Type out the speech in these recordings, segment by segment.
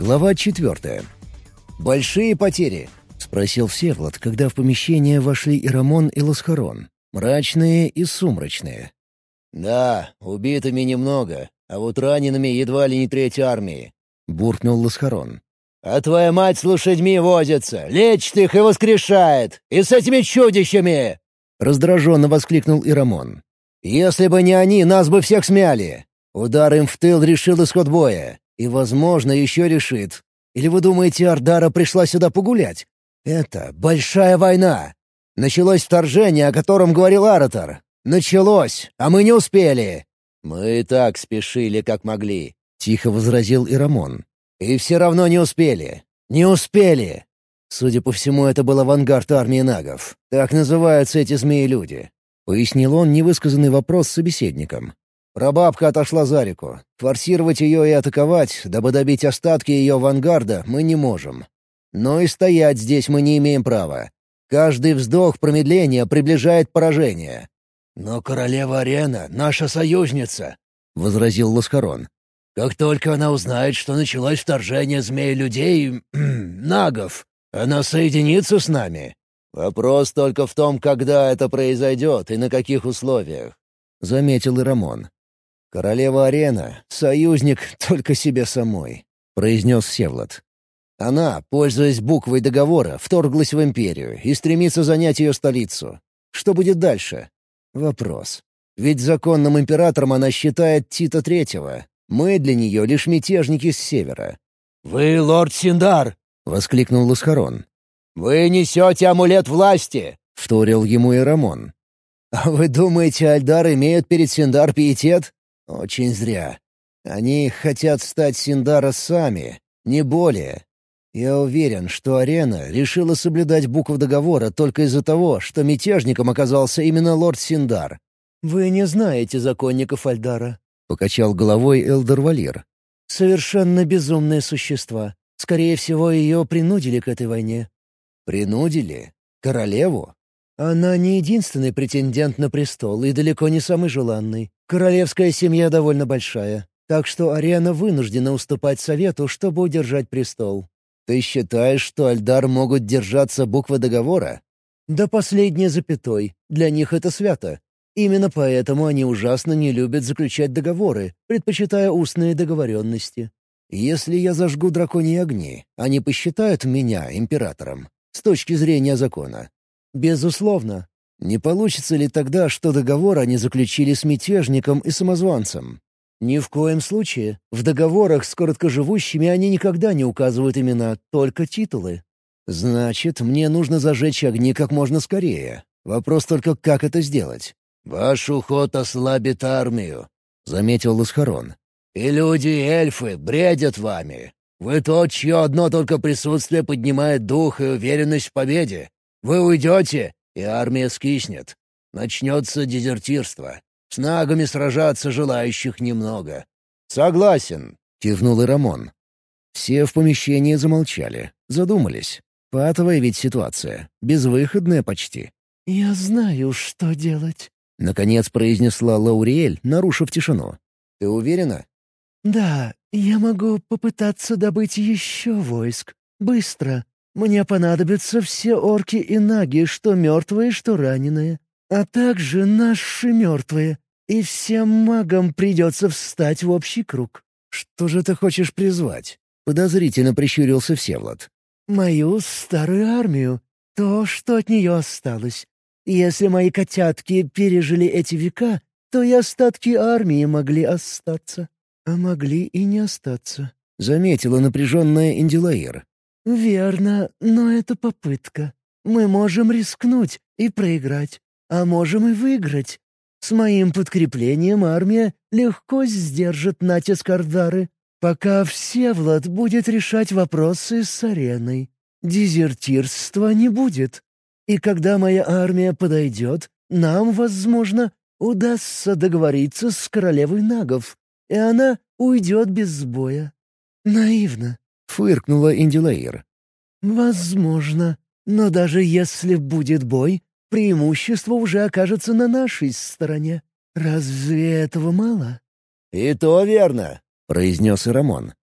Глава четвертая. «Большие потери?» — спросил Всеволод, когда в помещение вошли и Рамон, и Ласхарон. Мрачные и сумрачные. «Да, убитыми немного, а вот ранеными едва ли не треть армии», — буркнул Ласхарон. «А твоя мать с лошадьми возится, лечит их и воскрешает! И с этими чудищами!» Раздраженно воскликнул Ирамон. «Если бы не они, нас бы всех смяли! Удар им в тыл решил исход боя. И, возможно, еще решит. Или вы думаете, Ардара пришла сюда погулять? Это большая война. Началось вторжение, о котором говорил Аратор. Началось, а мы не успели. Мы и так спешили, как могли. Тихо возразил Ирамон. И все равно не успели. Не успели. Судя по всему, это был авангард армии нагов. Так называются эти змеи-люди. Пояснил он невысказанный вопрос собеседникам. Прабабка отошла за реку. Форсировать ее и атаковать, дабы добить остатки ее авангарда, мы не можем. Но и стоять здесь мы не имеем права. Каждый вздох промедления приближает поражение. «Но королева Арена — наша союзница», — возразил Ласкарон. «Как только она узнает, что началось вторжение змей-людей... нагов, она соединится с нами. Вопрос только в том, когда это произойдет и на каких условиях», — заметил и Рамон. «Королева Арена — союзник только себе самой», — произнес Севлад. «Она, пользуясь буквой договора, вторглась в Империю и стремится занять ее столицу. Что будет дальше? Вопрос. Ведь законным императором она считает Тита Третьего. Мы для нее лишь мятежники с севера». «Вы лорд Синдар!» — воскликнул Ласхарон. «Вы несете амулет власти!» — вторил ему и Рамон. «А вы думаете, Альдар имеют перед Синдар пиетет? Очень зря. Они хотят стать Синдара сами, не более. Я уверен, что Арена решила соблюдать букву договора только из-за того, что мятежником оказался именно лорд Синдар. «Вы не знаете законников Альдара», — покачал головой Элдер Валир. «Совершенно безумные существа. Скорее всего, ее принудили к этой войне». «Принудили? Королеву?» Она не единственный претендент на престол и далеко не самый желанный. Королевская семья довольно большая, так что Ариана вынуждена уступать совету, чтобы удержать престол. Ты считаешь, что Альдар могут держаться буквы договора? Да последней запятой. Для них это свято. Именно поэтому они ужасно не любят заключать договоры, предпочитая устные договоренности. Если я зажгу драконьи огни, они посчитают меня императором, с точки зрения закона. Безусловно. Не получится ли тогда, что договор они заключили с мятежником и самозванцем? Ни в коем случае. В договорах с короткоживущими они никогда не указывают имена, только титулы. Значит, мне нужно зажечь огни как можно скорее. Вопрос только, как это сделать. «Ваш уход ослабит армию», — заметил Ласхарон. «И люди, и эльфы бредят вами. Вы тот, чье одно только присутствие поднимает дух и уверенность в победе. Вы уйдете, и армия скиснет. Начнется дезертирство. С нагами сражаться желающих немного. «Согласен», — кивнул и Рамон. Все в помещении замолчали, задумались. Патовая ведь ситуация, безвыходная почти. «Я знаю, что делать», — наконец произнесла Лауриэль, нарушив тишину. «Ты уверена?» «Да, я могу попытаться добыть еще войск. Быстро. Мне понадобятся все орки и наги, что мертвые, что раненые, а также наши мертвые, и всем магам придется встать в общий круг». «Что же ты хочешь призвать?» — подозрительно прищурился Всевлад. «Мою старую армию. То, что от нее осталось. Если мои котятки пережили эти века, то и остатки армии могли остаться. А могли и не остаться», — заметила напряженная Индилаир. «Верно, но это попытка. Мы можем рискнуть и проиграть, а можем и выиграть. С моим подкреплением армия легко сдержит натиск Ардары, пока Всевлад будет решать вопросы с ареной. Дезертирства не будет. И когда моя армия подойдет, нам, возможно, удастся договориться с королевой нагов, и она уйдет без боя. Наивно фыркнула Индилаир. «Возможно. Но даже если будет бой, преимущество уже окажется на нашей стороне. Разве этого мало?» «И то верно», — произнес Рамон.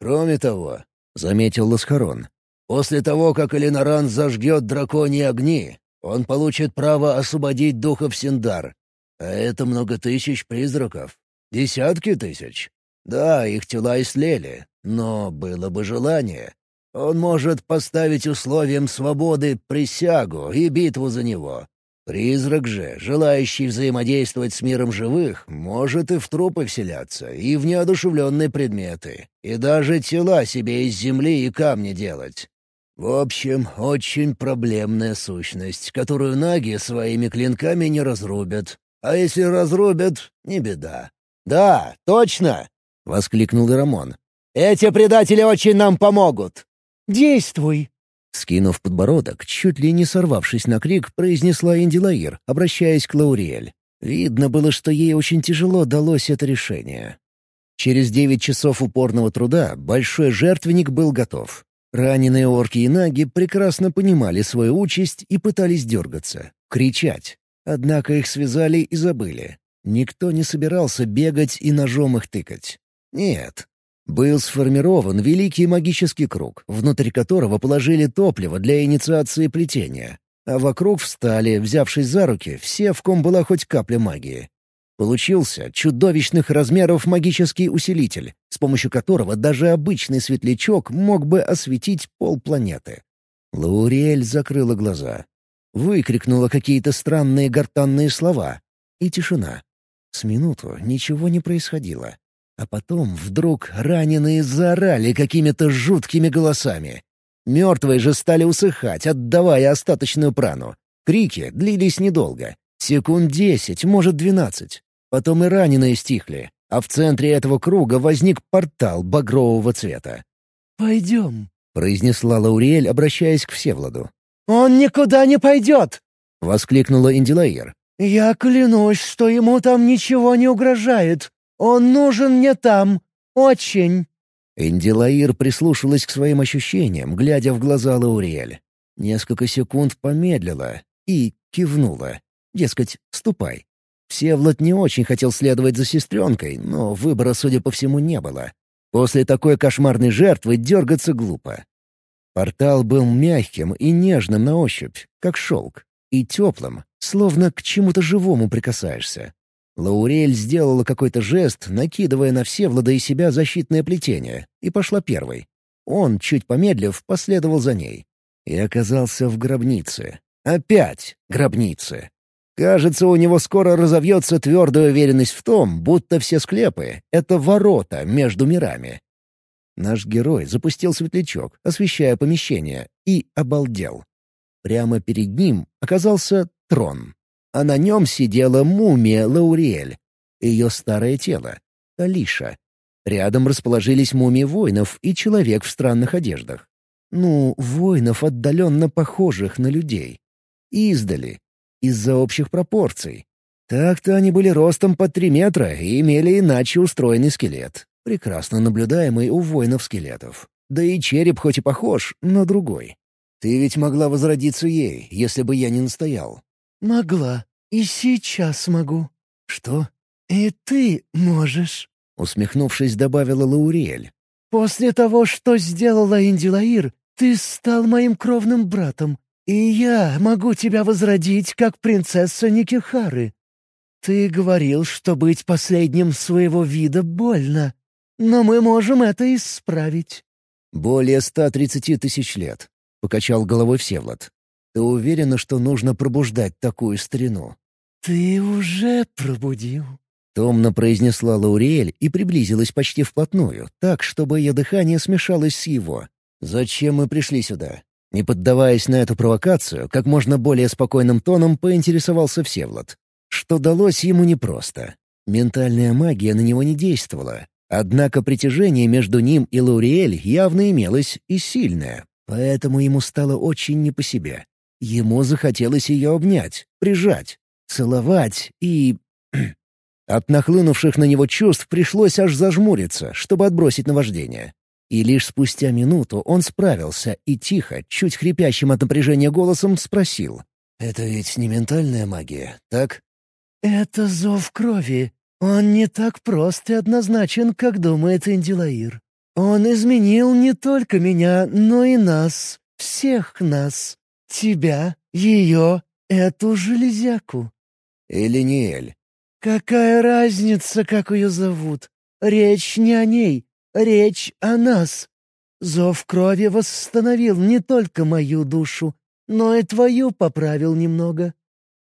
Кроме того, — заметил Ласхарон, — после того, как Эленаран зажгет драконьи огни, он получит право освободить духов Синдар. А это много тысяч призраков. Десятки тысяч. Да, их тела истлели, но было бы желание. Он может поставить условием свободы присягу и битву за него. Призрак же, желающий взаимодействовать с миром живых, может и в трупы вселяться, и в неодушевленные предметы, и даже тела себе из земли и камня делать. В общем, очень проблемная сущность, которую наги своими клинками не разрубят. А если разрубят — не беда. «Да, точно!» — воскликнул Рамон. «Эти предатели очень нам помогут!» «Действуй!» Скинув подбородок, чуть ли не сорвавшись на крик, произнесла Индилаир, обращаясь к Лауриэль. Видно было, что ей очень тяжело далось это решение. Через девять часов упорного труда большой жертвенник был готов. Раненые орки и наги прекрасно понимали свою участь и пытались дергаться, кричать. Однако их связали и забыли. Никто не собирался бегать и ножом их тыкать. Нет, был сформирован великий магический круг, внутри которого положили топливо для инициации плетения, а вокруг встали, взявшись за руки, все, в ком была хоть капля магии. Получился чудовищных размеров магический усилитель, с помощью которого даже обычный светлячок мог бы осветить полпланеты. Лауриэль закрыла глаза. Выкрикнула какие-то странные гортанные слова. И тишина. С минуту ничего не происходило. А потом вдруг раненые заорали какими-то жуткими голосами. Мертвые же стали усыхать, отдавая остаточную прану. Крики длились недолго. Секунд десять, может, двенадцать. Потом и раненые стихли, а в центре этого круга возник портал багрового цвета. «Пойдем», — произнесла Лауриэль, обращаясь к Всевладу. «Он никуда не пойдет!» — воскликнула Индилаир. «Я клянусь, что ему там ничего не угрожает. Он нужен мне там. Очень!» Индилаир прислушалась к своим ощущениям, глядя в глаза Лауриэль. Несколько секунд помедлила и кивнула. Дескать, ступай. Всевлад не очень хотел следовать за сестренкой, но выбора, судя по всему, не было. После такой кошмарной жертвы дергаться глупо. Портал был мягким и нежным на ощупь, как шелк, и теплым, словно к чему-то живому прикасаешься. Лаурель сделала какой-то жест, накидывая на Всевлада и себя защитное плетение, и пошла первой. Он, чуть помедлив, последовал за ней. И оказался в гробнице. Опять гробнице. Кажется, у него скоро разовьется твердая уверенность в том, будто все склепы — это ворота между мирами. Наш герой запустил светлячок, освещая помещение, и обалдел. Прямо перед ним оказался трон а на нем сидела мумия Лауриэль, ее старое тело, Алиша. Рядом расположились мумии воинов и человек в странных одеждах. Ну, воинов, отдаленно похожих на людей. Издали, из-за общих пропорций. Так-то они были ростом под три метра и имели иначе устроенный скелет, прекрасно наблюдаемый у воинов-скелетов. Да и череп хоть и похож, но другой. Ты ведь могла возродиться ей, если бы я не настоял. «Могла. И сейчас могу». «Что?» «И ты можешь», — усмехнувшись, добавила Лауриэль. «После того, что сделала Индилаир, ты стал моим кровным братом, и я могу тебя возродить, как принцесса Никихары. Ты говорил, что быть последним своего вида больно, но мы можем это исправить». «Более ста тридцати тысяч лет», — покачал головой Всевлад. Ты уверена, что нужно пробуждать такую старину?» «Ты уже пробудил», — томно произнесла Лауриэль и приблизилась почти вплотную, так, чтобы ее дыхание смешалось с его. «Зачем мы пришли сюда?» Не поддаваясь на эту провокацию, как можно более спокойным тоном поинтересовался Всевлад. Что далось ему непросто. Ментальная магия на него не действовала. Однако притяжение между ним и Лауриэль явно имелось и сильное, поэтому ему стало очень не по себе. Ему захотелось ее обнять, прижать, целовать и... От нахлынувших на него чувств пришлось аж зажмуриться, чтобы отбросить наваждение. И лишь спустя минуту он справился и тихо, чуть хрипящим от напряжения голосом спросил. «Это ведь не ментальная магия, так?» «Это зов крови. Он не так прост и однозначен, как думает Индилаир». Он изменил не только меня, но и нас, всех нас. Тебя, ее, эту железяку». «Элиниэль». «Какая разница, как ее зовут? Речь не о ней, речь о нас. Зов крови восстановил не только мою душу, но и твою поправил немного.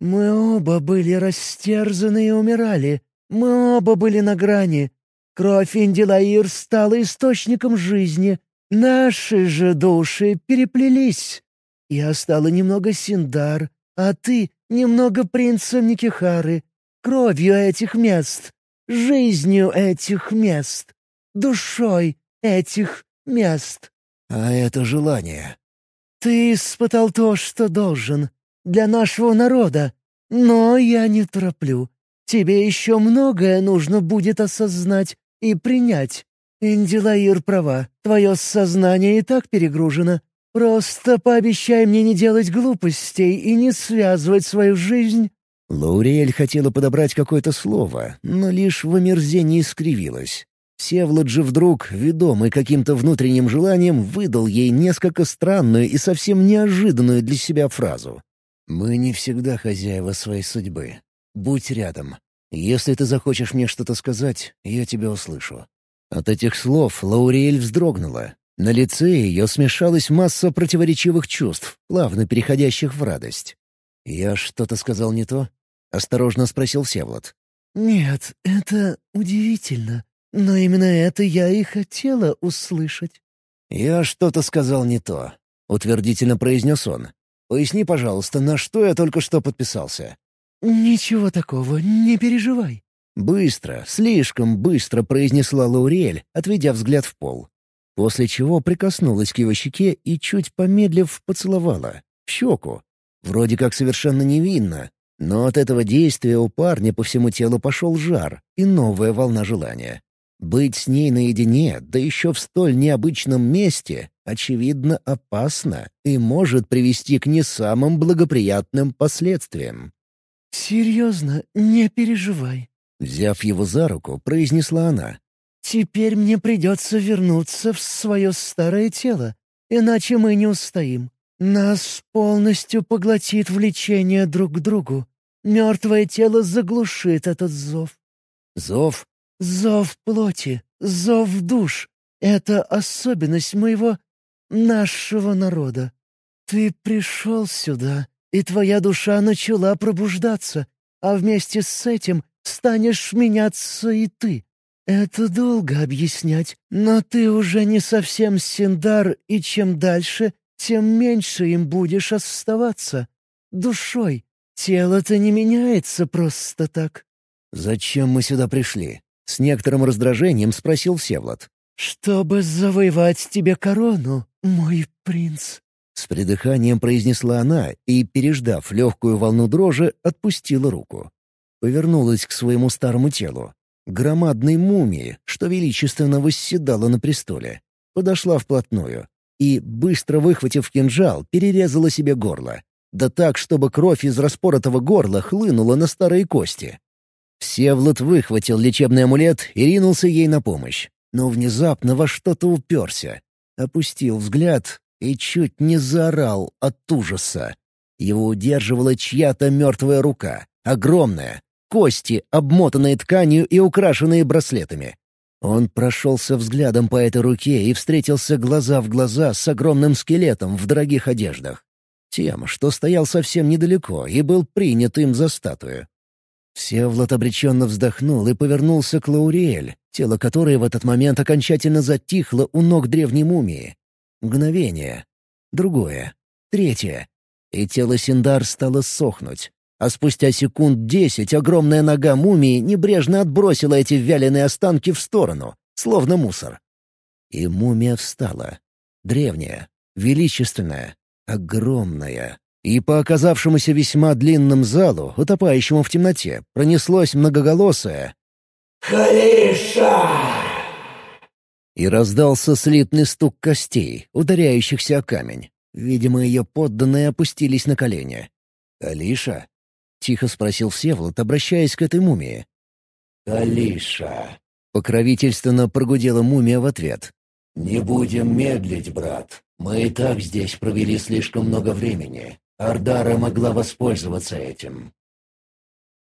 Мы оба были растерзаны и умирали. Мы оба были на грани. Кровь Индилаир стала источником жизни. Наши же души переплелись. Я стала немного Синдар, а ты — немного принцем Никихары. Кровью этих мест, жизнью этих мест, душой этих мест. А это желание. Ты испытал то, что должен. Для нашего народа. Но я не тороплю. Тебе еще многое нужно будет осознать и принять. Индилаир права. Твое сознание и так перегружено. Просто пообещай мне не делать глупостей и не связывать свою жизнь Лауриэль хотела подобрать какое-то слово, но лишь в омерзении скривилась. Всеволод же вдруг, ведомый каким-то внутренним желанием, выдал ей несколько странную и совсем неожиданную для себя фразу. «Мы не всегда хозяева своей судьбы. Будь рядом. Если ты захочешь мне что-то сказать, я тебя услышу». От этих слов Лауриэль вздрогнула. На лице ее смешалась масса противоречивых чувств, плавно переходящих в радость. «Я что-то сказал не то?» — осторожно спросил Всеволод. «Нет, это удивительно. Но именно это я и хотела услышать». «Я что-то сказал не то», — утвердительно произнес он. «Поясни, пожалуйста, на что я только что подписался?» «Ничего такого, не переживай». Быстро, слишком быстро произнесла Лаурель, отведя взгляд в пол. После чего прикоснулась к его щеке и, чуть помедлив, поцеловала. В щеку, Вроде как совершенно невинно, но от этого действия у парня по всему телу пошел жар и новая волна желания. Быть с ней наедине, да еще в столь необычном месте, очевидно, опасно и может привести к не самым благоприятным последствиям. «Серьезно, не переживай», — взяв его за руку, произнесла она. «Теперь мне придется вернуться в свое старое тело, иначе мы не устоим. Нас полностью поглотит влечение друг к другу. Мертвое тело заглушит этот зов. Зов? Зов плоти, зов душ. Это особенность моего, нашего народа. Ты пришел сюда, и твоя душа начала пробуждаться, а вместе с этим станешь меняться и ты. Это долго объяснять, но ты уже не совсем Синдар, и чем дальше, тем меньше им будешь оставаться. Душой. Тело-то не меняется просто так». «Зачем мы сюда пришли?» — с некоторым раздражением спросил Всевлад. «Чтобы завоевать тебе корону, мой принц». С придыханием произнесла она и, переждав легкую волну дрожи, отпустила руку. Повернулась к своему старому телу. Громадной мумии, что величественно восседала на престоле. Подошла вплотную, и, быстро выхватив кинжал, перерезала себе горло. Да так, чтобы кровь из распоротого горла хлынула на старые кости. Всевлад выхватил лечебный амулет и ринулся ей на помощь. Но внезапно во что-то уперся. Опустил взгляд и чуть не заорал от ужаса. Его удерживала чья-то мертвая рука, огромная, кости, обмотанные тканью и украшенные браслетами. Он прошелся взглядом по этой руке и встретился глаза в глаза с огромным скелетом в дорогих одеждах. Тем, что стоял совсем недалеко и был принят им за статую. Всевлад обреченно вздохнул и повернулся к Лауриэль, тело которой в этот момент окончательно затихло у ног древней мумии. Мгновение. Другое. Третье. И тело Синдар стало сохнуть а спустя секунд десять огромная нога мумии небрежно отбросила эти вяленые останки в сторону, словно мусор. И мумия встала. Древняя, величественная, огромная. И по оказавшемуся весьма длинным залу, утопающему в темноте, пронеслось многоголосое «Халиша!» И раздался слитный стук костей, ударяющихся о камень. Видимо, ее подданные опустились на колени. «Алиша?» Тихо спросил Всеволод, обращаясь к этой мумии. «Алиша!» — покровительственно прогудела мумия в ответ. «Не будем медлить, брат. Мы и так здесь провели слишком много времени. Ардара могла воспользоваться этим.